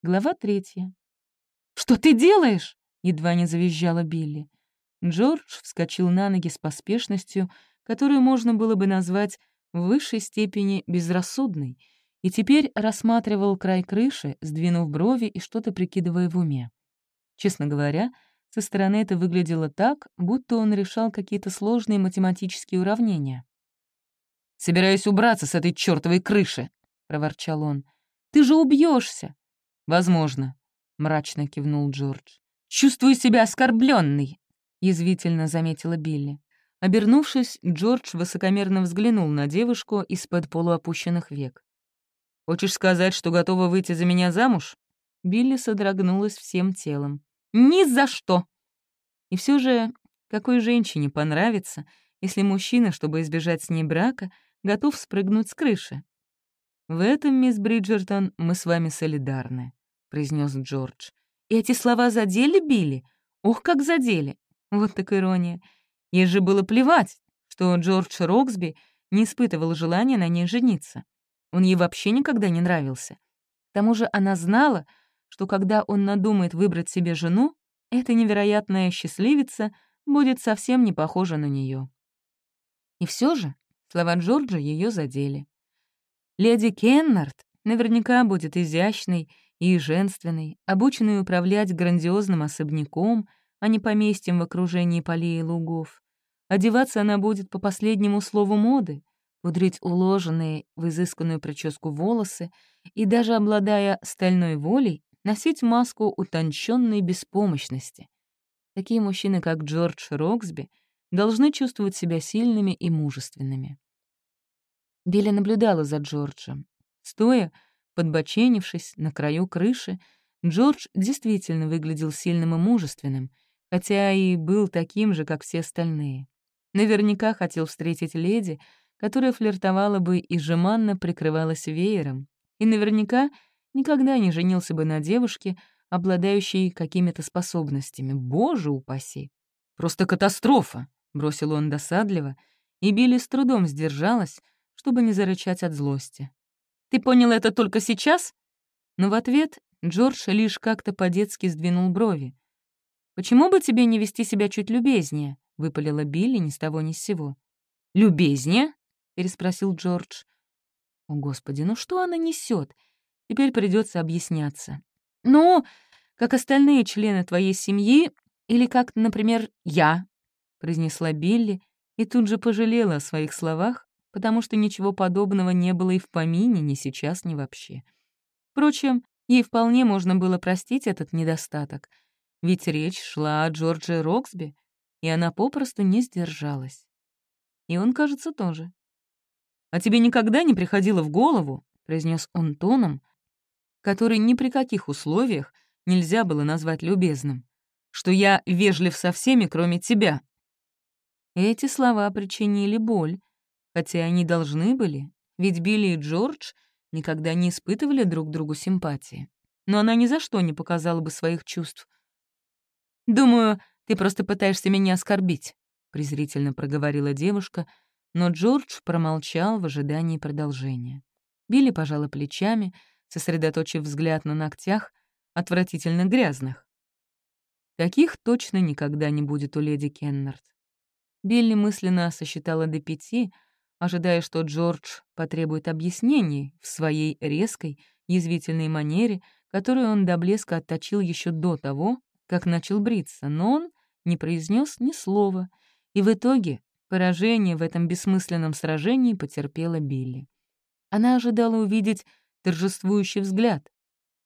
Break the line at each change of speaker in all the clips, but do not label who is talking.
Глава третья. «Что ты делаешь?» — едва не завизжала Билли. Джордж вскочил на ноги с поспешностью, которую можно было бы назвать в высшей степени безрассудной, и теперь рассматривал край крыши, сдвинув брови и что-то прикидывая в уме. Честно говоря, со стороны это выглядело так, будто он решал какие-то сложные математические уравнения.
«Собираюсь убраться с этой чёртовой крыши», — проворчал он.
«Ты же убьешься.
«Возможно», — мрачно кивнул Джордж.
«Чувствую себя оскорбленный, язвительно заметила Билли. Обернувшись, Джордж высокомерно взглянул на девушку из-под полуопущенных век.
«Хочешь сказать, что готова выйти за меня замуж?»
Билли содрогнулась всем телом. «Ни за что!» И все же, какой женщине понравится, если мужчина, чтобы избежать с ней брака, готов спрыгнуть с крыши? В этом, мисс Бриджертон, мы с вами солидарны, произнес Джордж. И эти слова задели Билли? Ох, как задели! Вот так ирония. Ей же было плевать, что Джордж Роксби не испытывал желания на ней жениться. Он ей вообще никогда не нравился. К тому же она знала, что когда он надумает выбрать себе жену, эта невероятная счастливица будет совсем не похожа на нее. И все же слова Джорджа ее задели. Леди Кеннард наверняка будет изящной и женственной, обученной управлять грандиозным особняком, а не поместьем в окружении полей и лугов. Одеваться она будет по последнему слову моды, пудрить уложенные в изысканную прическу волосы и, даже обладая стальной волей, носить маску утонченной беспомощности. Такие мужчины, как Джордж Роксби, должны чувствовать себя сильными и мужественными. Билли наблюдала за Джорджем. Стоя, подбоченившись на краю крыши, Джордж действительно выглядел сильным и мужественным, хотя и был таким же, как все остальные. Наверняка хотел встретить леди, которая флиртовала бы и жеманно прикрывалась веером, и наверняка никогда не женился бы на девушке, обладающей какими-то способностями. Боже упаси! Просто катастрофа! — бросил он досадливо, и Билли с трудом сдержалась, чтобы не зарычать от злости. «Ты понял это только сейчас?» Но в ответ Джордж лишь как-то по-детски сдвинул брови. «Почему бы тебе не вести себя чуть любезнее?» — выпалила Билли ни с того ни с сего. «Любезнее?» — переспросил Джордж. «О, Господи, ну что она несет? Теперь придется объясняться. Ну, как остальные члены твоей семьи, или как, например, я», — произнесла Билли и тут же пожалела о своих словах, потому что ничего подобного не было и в помине ни сейчас, ни вообще. Впрочем, ей вполне можно было простить этот недостаток, ведь речь шла о Джордже Роксби, и она попросту не сдержалась. И он, кажется, тоже. «А тебе никогда не приходило в голову», — произнес он тоном, который ни при каких условиях нельзя было назвать любезным, что я вежлив со всеми, кроме тебя. Эти слова причинили боль, хотя они должны были, ведь Билли и Джордж никогда не испытывали друг другу симпатии. Но она ни за что не показала бы своих чувств. «Думаю, ты просто пытаешься меня оскорбить», — презрительно проговорила девушка, но Джордж промолчал в ожидании продолжения. Билли пожала плечами, сосредоточив взгляд на ногтях, отвратительно грязных. Таких точно никогда не будет у леди Кеннард. Билли мысленно сосчитала до пяти, ожидая, что Джордж потребует объяснений в своей резкой, язвительной манере, которую он до блеска отточил еще до того, как начал бриться, но он не произнес ни слова, и в итоге поражение в этом бессмысленном сражении потерпела Билли. Она ожидала увидеть торжествующий взгляд,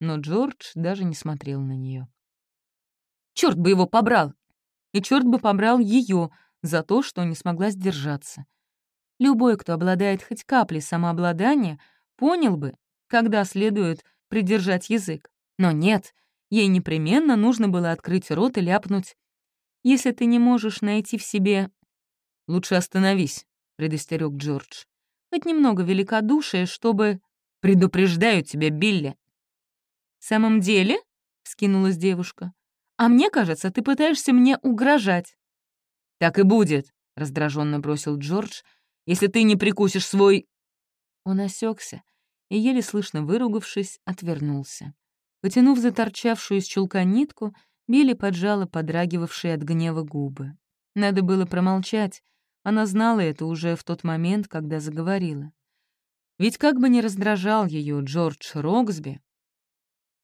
но Джордж даже не смотрел на нее. Черт бы его побрал! И черт бы побрал ее за то, что не смогла сдержаться. Любой, кто обладает хоть каплей самообладания, понял бы, когда следует придержать язык. Но нет, ей непременно нужно было открыть рот и ляпнуть. «Если ты не можешь найти в себе...» «Лучше остановись», — предостерег Джордж. «Хоть немного великодушия, чтобы...» «Предупреждаю тебя, Билли!» «В самом деле?» — вскинулась девушка. «А мне кажется, ты пытаешься мне угрожать».
«Так и будет», — раздраженно бросил Джордж, «если ты не прикусишь свой...»
Он осекся и, еле слышно выругавшись, отвернулся. Потянув заторчавшую из чулка нитку, Билли поджала подрагивавшие от гнева губы. Надо было промолчать, она знала это уже в тот момент, когда заговорила. Ведь как бы ни раздражал ее Джордж Роксби,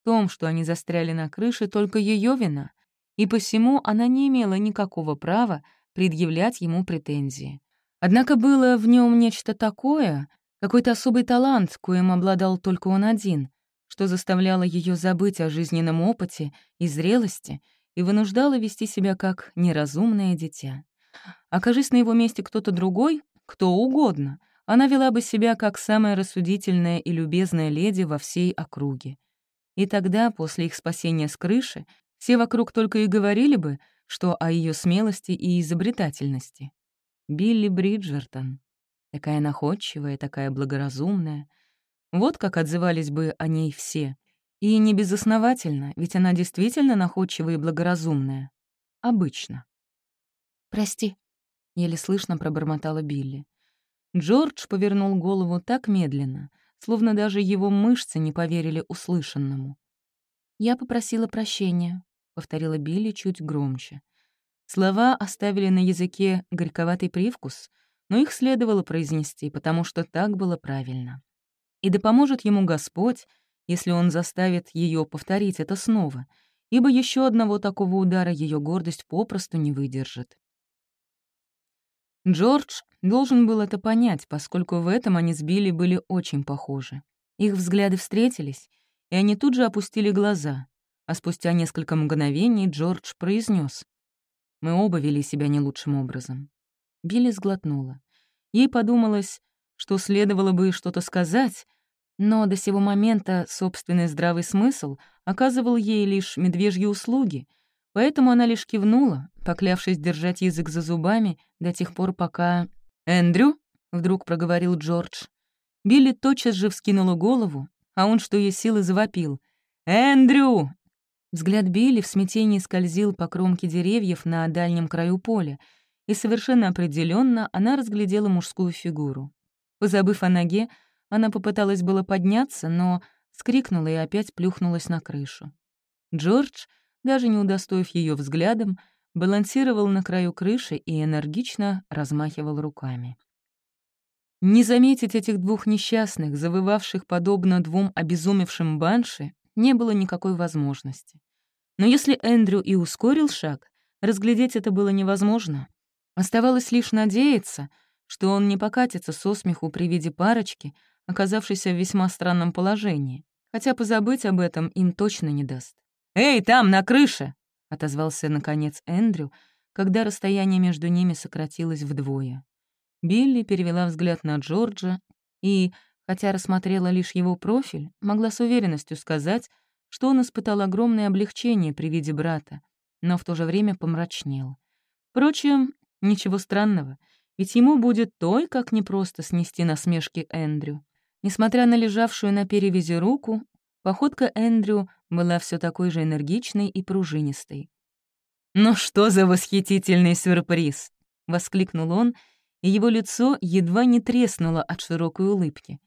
в том, что они застряли на крыше, только ее вина, и посему она не имела никакого права предъявлять ему претензии. Однако было в нем нечто такое, какой-то особый талант, коим обладал только он один, что заставляло ее забыть о жизненном опыте и зрелости и вынуждало вести себя как неразумное дитя. Окажись на его месте кто-то другой, кто угодно, она вела бы себя как самая рассудительная и любезная леди во всей округе. И тогда, после их спасения с крыши, все вокруг только и говорили бы, что о ее смелости и изобретательности. Билли Бриджертон. Такая находчивая, такая благоразумная. Вот как отзывались бы о ней все. И не безосновательно, ведь она действительно находчивая и благоразумная. Обычно. «Прости», — еле слышно пробормотала Билли. Джордж повернул голову так медленно, словно даже его мышцы не поверили услышанному. «Я попросила прощения», — повторила Билли чуть громче. Слова оставили на языке горьковатый привкус, но их следовало произнести, потому что так было правильно. И да поможет ему Господь, если он заставит ее повторить это снова, ибо еще одного такого удара ее гордость попросту не выдержит. Джордж должен был это понять, поскольку в этом они с Билли были очень похожи. Их взгляды встретились, и они тут же опустили глаза, а спустя несколько мгновений Джордж произнес: «Мы оба вели себя не лучшим образом». Билли сглотнула. Ей подумалось, что следовало бы что-то сказать, но до сего момента собственный здравый смысл оказывал ей лишь медвежьи услуги, поэтому она лишь кивнула, поклявшись держать язык за зубами до тех пор, пока... «Эндрю?» — вдруг проговорил Джордж. Билли тотчас же вскинула голову, а он, что есть силы, завопил. «Эндрю!» Взгляд Билли в смятении скользил по кромке деревьев на дальнем краю поля, и совершенно определенно она разглядела мужскую фигуру. Позабыв о ноге, она попыталась было подняться, но скрикнула и опять плюхнулась на крышу. Джордж, даже не удостоив ее взглядом, балансировал на краю крыши и энергично размахивал руками. Не заметить этих двух несчастных, завывавших подобно двум обезумевшим банши, не было никакой возможности. Но если Эндрю и ускорил шаг, разглядеть это было невозможно. Оставалось лишь надеяться, что он не покатится со смеху при виде парочки, оказавшейся в весьма странном положении, хотя позабыть об этом им точно не даст. «Эй, там, на крыше!» — отозвался, наконец, Эндрю, когда расстояние между ними сократилось вдвое. Билли перевела взгляд на Джорджа и, хотя рассмотрела лишь его профиль, могла с уверенностью сказать, что он испытал огромное облегчение при виде брата, но в то же время помрачнел. Впрочем, ничего странного, ведь ему будет той, как непросто снести насмешки Эндрю. Несмотря на лежавшую на перевязи руку, походка Эндрю была все такой же энергичной и пружинистой. «Ну что за восхитительный сюрприз!» — воскликнул он, и его лицо едва не треснуло от широкой улыбки.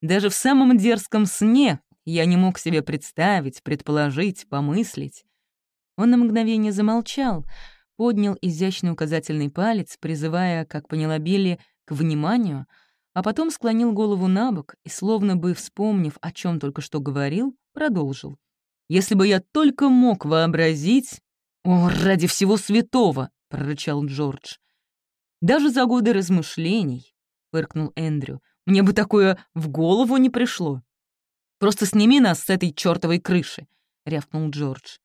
«Даже в самом дерзком сне я не мог себе представить, предположить, помыслить». Он на мгновение замолчал, поднял изящный указательный палец, призывая, как поняла Билли, к вниманию, а потом склонил голову на бок и, словно бы вспомнив, о чем только что говорил, продолжил. Если бы я только мог вообразить... «О, ради всего святого!» — прорычал Джордж. «Даже за годы размышлений», — фыркнул Эндрю, «мне бы такое в голову не пришло». «Просто сними нас с этой чёртовой крыши», — рявкнул Джордж.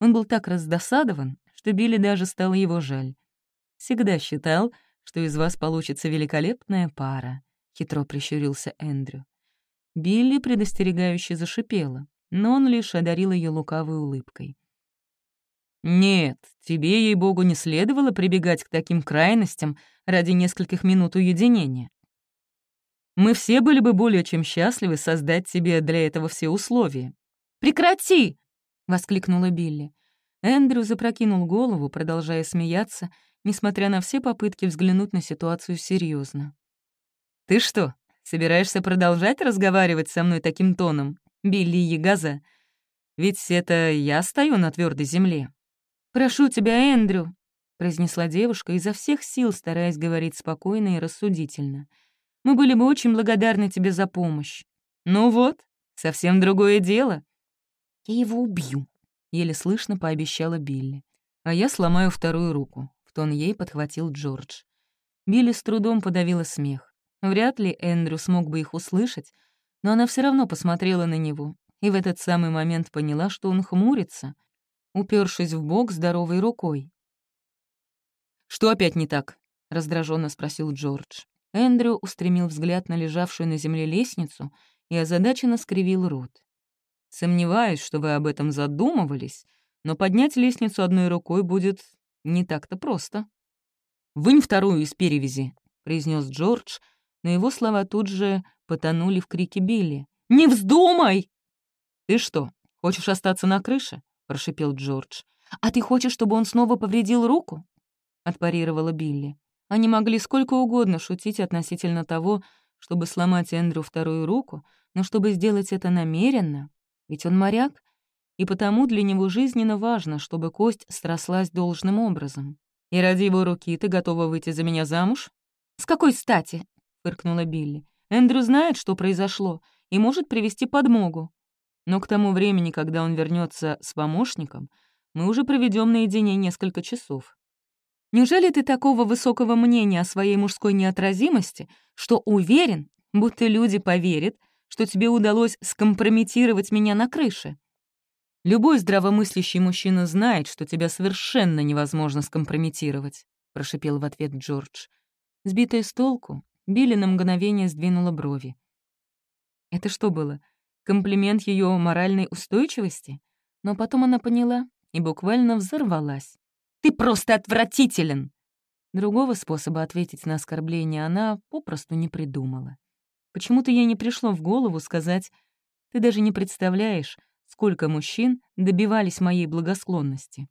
Он был так раздосадован, что Билли даже стало его жаль. «Всегда считал, что из вас получится великолепная пара», — хитро прищурился Эндрю. Билли предостерегающе зашипела но он лишь одарил ее лукавой улыбкой. «Нет, тебе, ей-богу, не следовало прибегать к таким крайностям ради нескольких минут уединения. Мы все были бы более чем счастливы создать себе для этого все условия». «Прекрати!» — воскликнула Билли. Эндрю запрокинул голову, продолжая смеяться, несмотря на все попытки взглянуть на ситуацию серьезно. «Ты что, собираешься продолжать разговаривать со мной таким тоном?» Билли Ягаза.
Ведь это я стою на твердой земле».
«Прошу тебя, Эндрю», — произнесла девушка, изо всех сил стараясь говорить спокойно и рассудительно. «Мы были бы очень благодарны тебе за помощь».
«Ну вот, совсем другое дело».
«Я его убью», — еле слышно пообещала Билли.
«А я сломаю вторую руку», — в тон ей подхватил Джордж.
Билли с трудом подавила смех. Вряд ли Эндрю смог бы их услышать, но она все равно посмотрела на него и в этот самый момент поняла, что он хмурится, упершись в бок здоровой рукой.
«Что опять не так?» — раздраженно спросил Джордж.
Эндрю устремил взгляд на лежавшую на земле лестницу и озадаченно скривил рот.
«Сомневаюсь, что вы об этом задумывались, но поднять лестницу одной рукой будет не так-то просто». «Вынь вторую из перевязи», — произнес Джордж, но его слова тут же потонули в крике Билли. «Не вздумай!» «Ты что, хочешь остаться на крыше?» — прошипел Джордж.
«А ты хочешь, чтобы он снова повредил руку?» — отпарировала Билли. Они могли сколько угодно шутить относительно того, чтобы сломать Эндрю вторую руку, но чтобы сделать это намеренно, ведь он моряк, и потому для него жизненно важно, чтобы кость срослась должным образом. «И ради его руки ты готова выйти за меня замуж?» «С какой стати?» — фыркнула Билли. «Эндрю знает, что произошло, и может привести подмогу. Но к тому времени, когда он вернется с помощником, мы уже проведем наедине несколько часов. Неужели ты такого высокого мнения о своей мужской неотразимости, что уверен, будто люди поверят, что тебе удалось скомпрометировать меня на крыше? Любой здравомыслящий мужчина знает, что тебя совершенно невозможно скомпрометировать», — прошипел в ответ Джордж. Сбитая с толку, Билли на мгновение сдвинула брови. Это что было? Комплимент ее моральной устойчивости? Но потом она поняла и буквально взорвалась. «Ты просто отвратителен!» Другого способа ответить на оскорбление она попросту не придумала. Почему-то ей не пришло в голову сказать «Ты даже не представляешь, сколько мужчин добивались моей благосклонности».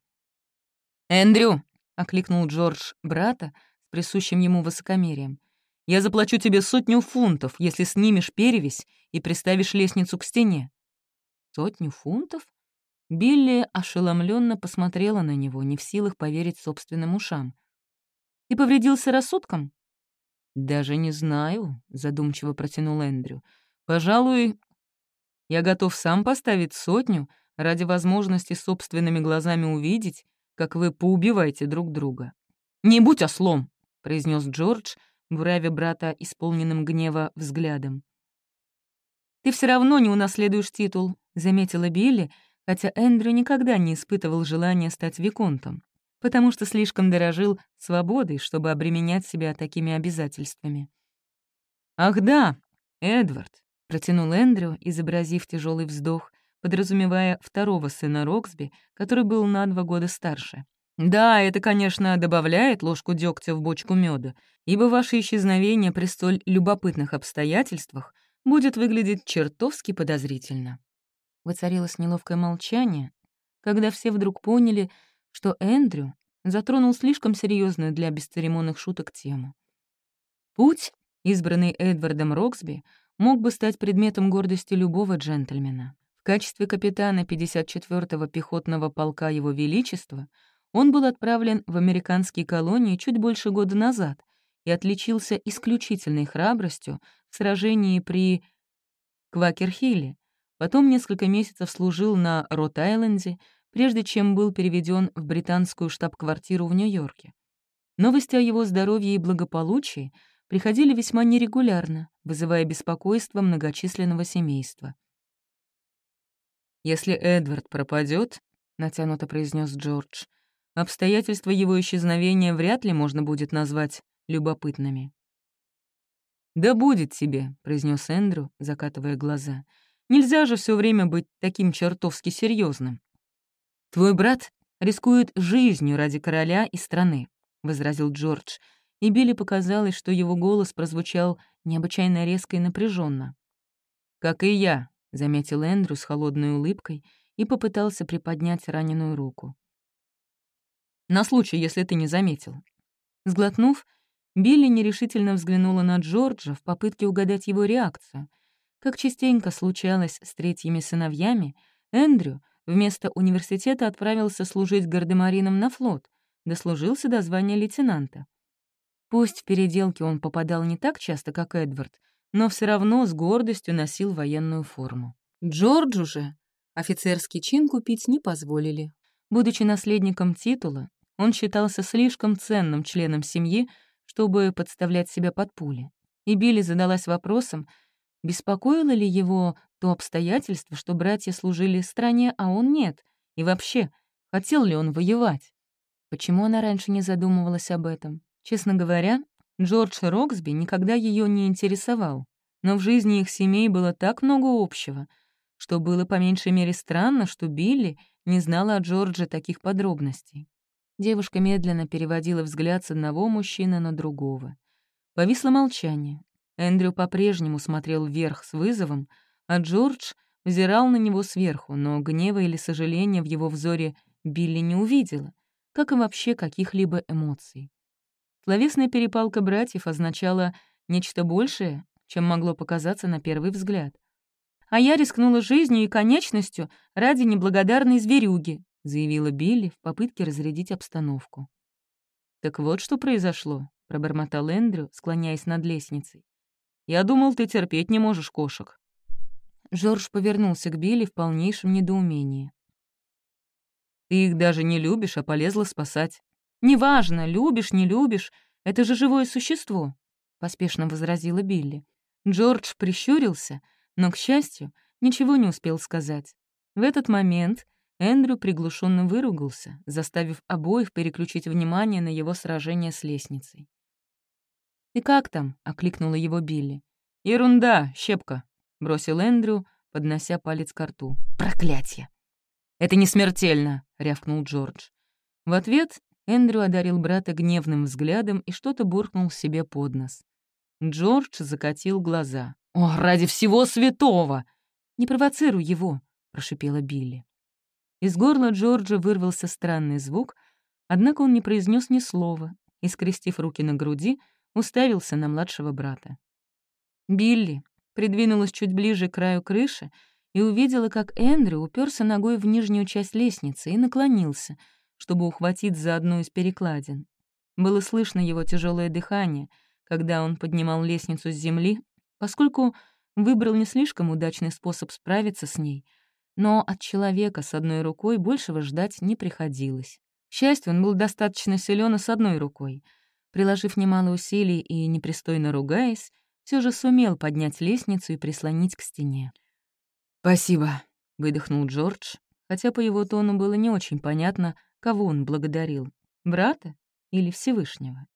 «Эндрю!» — окликнул Джордж брата с присущим ему высокомерием. «Я заплачу тебе сотню фунтов, если снимешь перевязь и приставишь лестницу к стене».
«Сотню фунтов?» Билли ошеломленно посмотрела на него, не в силах поверить собственным ушам. «Ты повредился рассудком?»
«Даже не знаю», — задумчиво протянул Эндрю. «Пожалуй, я готов сам поставить сотню ради возможности собственными глазами увидеть, как вы поубиваете друг друга». «Не будь ослом!» — произнес Джордж, буравя брата исполненным гнева взглядом. «Ты все равно не унаследуешь титул», — заметила Билли, хотя Эндрю никогда не испытывал желания стать виконтом, потому что слишком дорожил свободой, чтобы обременять себя такими обязательствами. «Ах да, Эдвард», Протянул Эндрю, изобразив тяжелый вздох, подразумевая второго сына Роксби, который был на два года старше. «Да, это, конечно, добавляет ложку дегтя в бочку меда, ибо ваше исчезновение при столь любопытных обстоятельствах будет выглядеть чертовски подозрительно». Воцарилось неловкое молчание, когда все вдруг поняли, что Эндрю затронул слишком серьезную для бесцеремонных шуток тему. Путь, избранный Эдвардом Роксби, мог бы стать предметом гордости любого джентльмена. В качестве капитана 54-го пехотного полка Его Величества он был отправлен в американские колонии чуть больше года назад и отличился исключительной храбростью в сражении при Квакерхилле. Потом несколько месяцев служил на Рот-Айленде, прежде чем был переведен в британскую штаб-квартиру в Нью-Йорке. Новости о его здоровье и благополучии — приходили весьма нерегулярно, вызывая беспокойство многочисленного семейства. «Если Эдвард пропадет, натянуто произнес Джордж, обстоятельства его исчезновения вряд ли можно будет назвать любопытными. «Да будет тебе», — произнес Эндрю, закатывая глаза. «Нельзя же все время быть таким чертовски серьезным. «Твой брат рискует жизнью ради короля и страны», — возразил Джордж, и Билли показалось, что его голос прозвучал необычайно резко и напряженно. «Как и я», — заметил Эндрю с холодной улыбкой и попытался приподнять раненую руку. «На случай, если ты не заметил». Сглотнув, Билли нерешительно взглянула на Джорджа в попытке угадать его реакцию. Как частенько случалось с третьими сыновьями, Эндрю
Вместо университета отправился служить гардемарином на флот, дослужился до звания лейтенанта. Пусть в переделке он попадал не так часто, как Эдвард, но все равно с гордостью носил военную форму. Джорджу же офицерский чин купить не позволили. Будучи наследником титула, он считался слишком ценным членом семьи, чтобы подставлять себя под пули. И Билли задалась вопросом, беспокоило ли его то обстоятельство, что братья служили стране, а он нет, и вообще, хотел ли он воевать. Почему она раньше не задумывалась об этом? Честно говоря, Джордж Роксби никогда ее не интересовал, но в жизни их семей было так много общего, что было по меньшей мере странно, что Билли не знала о Джордже таких подробностей. Девушка медленно переводила взгляд с одного мужчины на другого. Повисло молчание. Эндрю по-прежнему смотрел вверх с вызовом, а Джордж взирал на него сверху, но гнева или сожаления в его взоре Билли не увидела, как и вообще каких-либо эмоций. Словесная перепалка братьев означала нечто большее, чем могло показаться на первый взгляд. «А я рискнула жизнью и конечностью ради неблагодарной зверюги», — заявила Билли в попытке разрядить обстановку. «Так вот что произошло», — пробормотал Эндрю, склоняясь над лестницей. «Я думал, ты терпеть не можешь кошек». Жорж повернулся к Билли в полнейшем недоумении. «Ты их даже не любишь, а полезла спасать». «Неважно, любишь, не любишь, это же живое существо», — поспешно возразила Билли. Джордж прищурился, но, к счастью, ничего не успел сказать. В этот момент Эндрю приглушенно выругался, заставив обоих переключить внимание на его сражение с лестницей. «Ты как там?» — окликнула его Билли. «Ерунда, щепка», — бросил Эндрю, поднося палец к рту. «Проклятье!» «Это не смертельно!» — рявкнул Джордж. В ответ Эндрю одарил брата гневным взглядом и что-то буркнул себе под нос. Джордж закатил глаза. «О, ради всего святого!» «Не провоцируй его!» — прошипела Билли. Из горла Джорджа вырвался странный звук, однако он не произнес ни слова и, скрестив руки на груди, уставился на младшего брата. Билли придвинулась чуть ближе к краю крыши и увидела, как Эндрю уперся ногой в нижнюю часть лестницы и наклонился, чтобы ухватить за одну из перекладин. Было слышно его тяжелое дыхание, когда он поднимал лестницу с земли, поскольку выбрал не слишком удачный способ справиться с ней — но от человека с одной рукой большего ждать не приходилось. К счастью, он был достаточно силен и с одной рукой. Приложив немало усилий и непристойно ругаясь, все же сумел поднять лестницу и прислонить к стене. «Спасибо», — выдохнул Джордж, хотя по его тону было не очень понятно, кого он благодарил — брата или Всевышнего.